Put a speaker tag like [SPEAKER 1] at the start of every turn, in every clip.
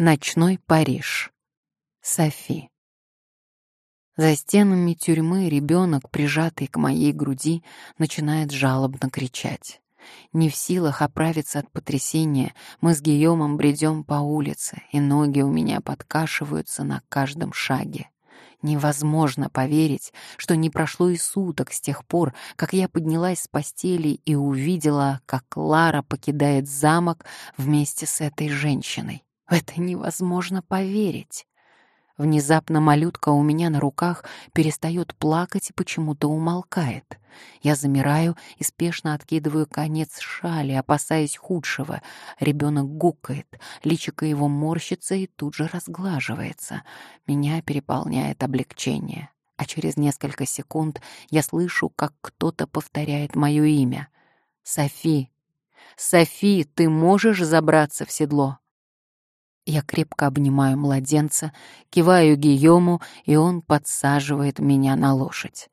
[SPEAKER 1] Ночной Париж. Софи. За стенами тюрьмы ребенок, прижатый к моей груди, начинает жалобно кричать. Не в силах оправиться от потрясения, мы с Гийомом бредем по улице, и ноги у меня подкашиваются на каждом шаге. Невозможно поверить, что не прошло и суток с тех пор, как я поднялась с постели и увидела, как Лара покидает замок вместе с этой женщиной. В это невозможно поверить. Внезапно малютка у меня на руках перестает плакать и почему-то умолкает. Я замираю и спешно откидываю конец шали, опасаясь худшего. Ребенок гукает, личико его морщится и тут же разглаживается. Меня переполняет облегчение. А через несколько секунд я слышу, как кто-то повторяет мое имя. «Софи! Софи, ты можешь забраться в седло?» Я крепко обнимаю младенца, киваю Гийому, и он подсаживает меня на лошадь.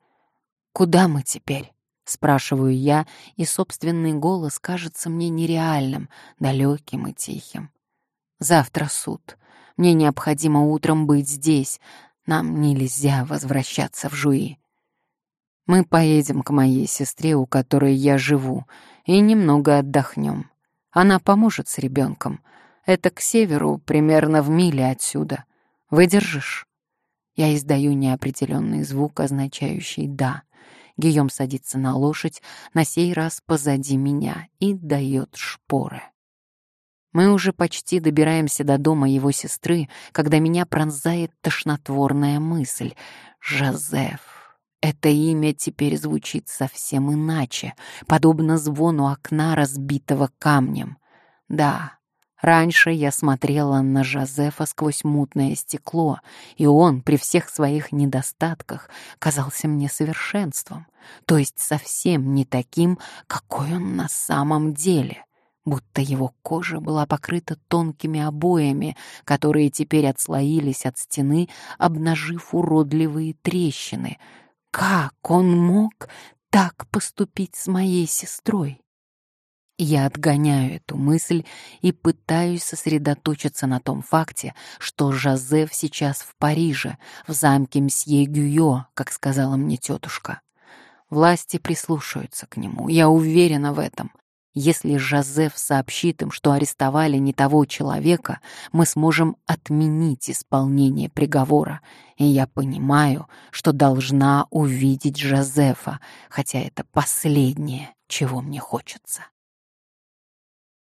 [SPEAKER 1] «Куда мы теперь?» — спрашиваю я, и собственный голос кажется мне нереальным, далеким и тихим. «Завтра суд. Мне необходимо утром быть здесь. Нам нельзя возвращаться в Жуи. Мы поедем к моей сестре, у которой я живу, и немного отдохнем. Она поможет с ребенком. Это к северу, примерно в миле отсюда. Выдержишь?» Я издаю неопределенный звук, означающий «да». Гийом садится на лошадь, на сей раз позади меня, и дает шпоры. Мы уже почти добираемся до дома его сестры, когда меня пронзает тошнотворная мысль. Жозеф. Это имя теперь звучит совсем иначе, подобно звону окна, разбитого камнем. Да, Раньше я смотрела на Жозефа сквозь мутное стекло, и он, при всех своих недостатках, казался мне совершенством, то есть совсем не таким, какой он на самом деле, будто его кожа была покрыта тонкими обоями, которые теперь отслоились от стены, обнажив уродливые трещины. Как он мог так поступить с моей сестрой? Я отгоняю эту мысль и пытаюсь сосредоточиться на том факте, что Жозеф сейчас в Париже, в замке мсье Гюйо, как сказала мне тетушка. Власти прислушаются к нему, я уверена в этом. Если Жозеф сообщит им, что арестовали не того человека, мы сможем отменить исполнение приговора. И я понимаю, что должна увидеть Жозефа, хотя это последнее, чего мне хочется.